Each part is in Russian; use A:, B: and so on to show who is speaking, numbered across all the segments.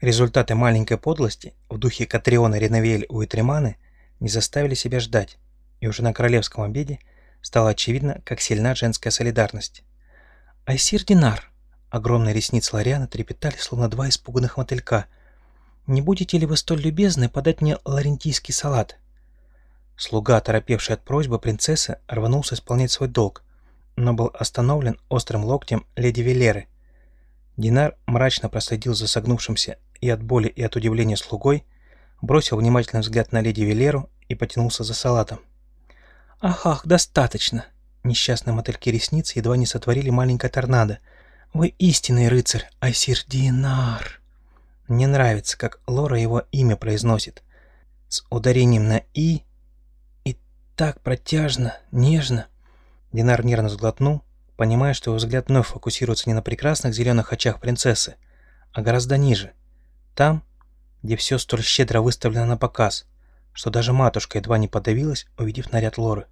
A: Результаты маленькой подлости в духе Катриона Реновель Уитреманы не заставили себя ждать, и уже на королевском обеде стало очевидно, как сильна женская солидарность. «Айсир Динар!» Огромные ресницы Лориана трепетали, словно два испуганных мотылька. «Не будете ли вы столь любезны подать мне ларентийский салат?» Слуга, торопевший от просьбы принцессы, рванулся исполнять свой долг, но был остановлен острым локтем леди Велеры. Динар мрачно проследил за согнувшимся и от боли, и от удивления слугой, бросил внимательный взгляд на леди Велеру и потянулся за салатом. «Ах, ах, достаточно!» Несчастные мотыльки ресниц едва не сотворили маленькое торнадо. «Вы истинный рыцарь, Айсир Динар!» Мне нравится, как Лора его имя произносит. С ударением на «и» и так протяжно, нежно. Динар нервно сглотнул, понимая, что его взгляд вновь фокусируется не на прекрасных зеленых очах принцессы, а гораздо ниже. Там, где все столь щедро выставлено на показ, что даже матушка едва не подавилась, увидев наряд Лоры.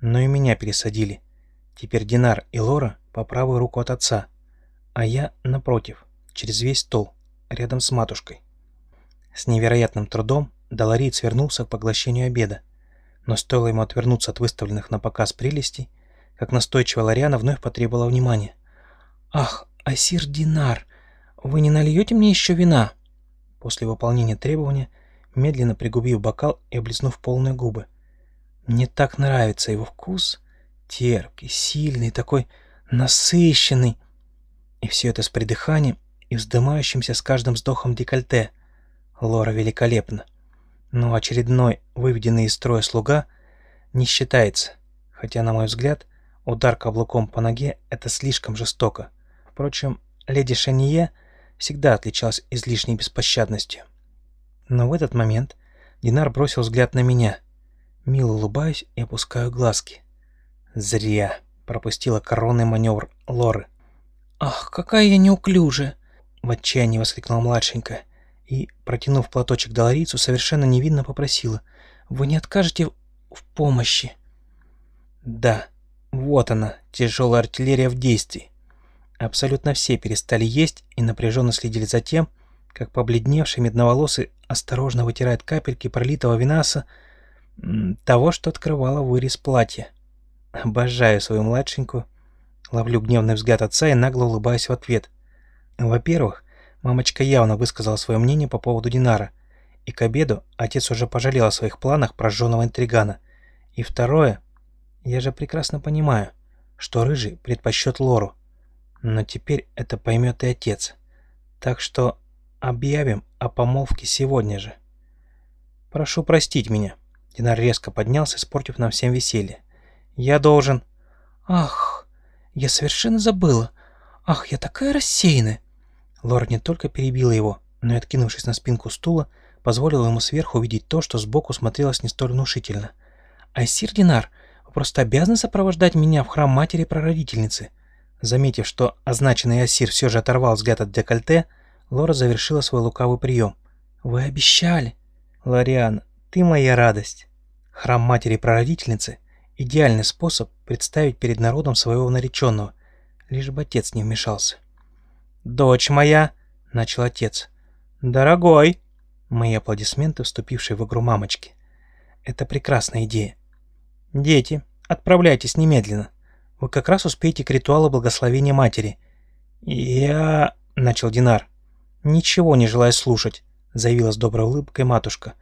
A: Но и меня пересадили. Теперь Динар и Лора по правую руку от отца, а я, напротив, через весь стол, рядом с матушкой. С невероятным трудом Долориец вернулся к поглощению обеда, но стоило ему отвернуться от выставленных на показ прелестей, как настойчивая Лариана вновь потребовала внимания. «Ах, Асир Динар, вы не нальете мне еще вина?» После выполнения требования медленно пригубив бокал и облизнув полные губы. Мне так нравится его вкус. Терпкий, сильный, такой насыщенный. И все это с придыханием и вздымающимся с каждым вздохом декольте. Лора великолепна. Но очередной выведенный из строя слуга не считается, хотя, на мой взгляд, удар каблуком по ноге — это слишком жестоко. Впрочем, леди Шанье всегда отличалась излишней беспощадностью. Но в этот момент Динар бросил взгляд на меня. Мило улыбаюсь и опускаю глазки. Зря пропустила коронный маневр Лоры. «Ах, какая я неуклюжая!» В отчаянии воскликнула младшенькая и, протянув платочек Долорицу, совершенно невинно попросила. «Вы не откажете в помощи?» «Да, вот она, тяжелая артиллерия в действии». Абсолютно все перестали есть и напряженно следили за тем, как побледневший медноволосый осторожно вытирает капельки пролитого винаса того, что открывало вырез платья. Обожаю свою младшенькую. Ловлю гневный взгляд отца и нагло улыбаюсь в ответ. Во-первых, мамочка явно высказала свое мнение по поводу Динара, и к обеду отец уже пожалел о своих планах прожженного интригана. И второе, я же прекрасно понимаю, что Рыжий предпочтет Лору, но теперь это поймет и отец. Так что Объявим о помолвке сегодня же. Прошу простить меня. Динар резко поднялся, испортив нам всем веселье. Я должен... Ах, я совершенно забыла. Ах, я такая рассеянная. Лора не только перебила его, но и, откинувшись на спинку стула, позволила ему сверху увидеть то, что сбоку смотрелось не столь внушительно. «Айсир Динар, вы просто обязаны сопровождать меня в храм матери-прародительницы». Заметив, что означенный Асир все же оторвал взгляд от декольте, Лора завершила свой лукавый прием. «Вы обещали!» «Лориан, ты моя радость!» Храм матери-прародительницы – идеальный способ представить перед народом своего нареченного, лишь бы отец не вмешался. «Дочь моя!» – начал отец. «Дорогой!» – мои аплодисменты, вступившие в игру мамочки. «Это прекрасная идея. Дети, отправляйтесь немедленно. Вы как раз успеете к ритуалу благословения матери». «Я...» – начал Динар. «Ничего не желая слушать», — заявила с доброй улыбкой матушка.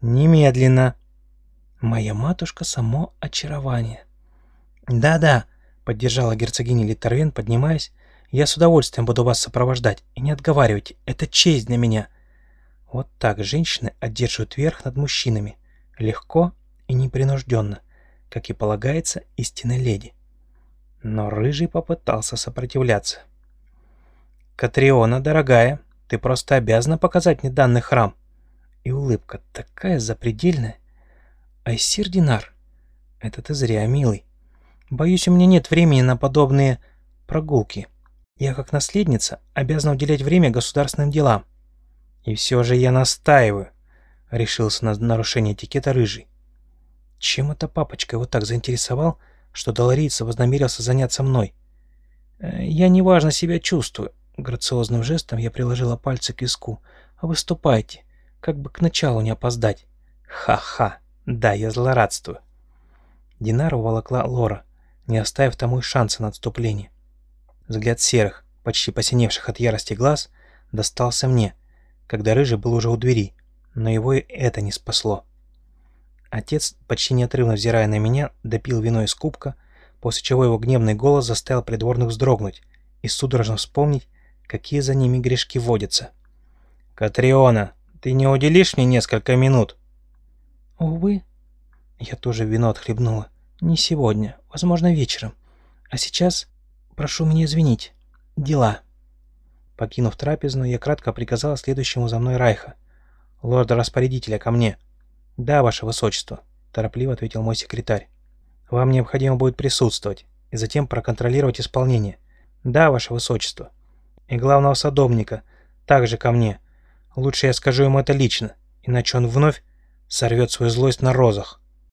A: «Немедленно». «Моя матушка — само очарование». «Да-да», — поддержала герцогиня Литтервен, поднимаясь. «Я с удовольствием буду вас сопровождать. И не отговаривайте, это честь для меня». Вот так женщины одерживают верх над мужчинами. Легко и непринужденно, как и полагается истинной леди. Но Рыжий попытался сопротивляться. «Катриона, дорогая», ты просто обязана показать мне данный храм. И улыбка такая запредельная. Айсир Динар, это ты зря, милый. Боюсь, у меня нет времени на подобные прогулки. Я, как наследница, обязана уделять время государственным делам. И все же я настаиваю, решился на нарушение этикета рыжий. Чем это папочка его так заинтересовал, что Долорийца вознамерился заняться мной? Э, я неважно себя чувствую, Грациозным жестом я приложила пальцы к виску. «Выступайте, как бы к началу не опоздать». «Ха-ха, да, я злорадствую». Динара уволокла Лора, не оставив тому и шанса на отступление. Взгляд серых, почти посиневших от ярости глаз, достался мне, когда Рыжий был уже у двери, но его и это не спасло. Отец, почти неотрывно взирая на меня, допил вино из кубка, после чего его гневный голос заставил придворных вздрогнуть и судорожно вспомнить, какие за ними грешки водятся. «Катриона, ты не уделишь мне несколько минут?»
B: «Увы». Я тоже вино отхлебнула. «Не сегодня, возможно, вечером. А сейчас прошу меня извинить. Дела». Покинув трапезную, я кратко приказала следующему за мной Райха. «Лорда-распорядителя, ко мне!» «Да, ваше высочество», — торопливо ответил мой секретарь. «Вам необходимо будет присутствовать и затем проконтролировать исполнение». «Да, ваше высочество». «И главного садовника, также ко мне. Лучше я скажу ему это лично, иначе он вновь сорвет свою злость на розах».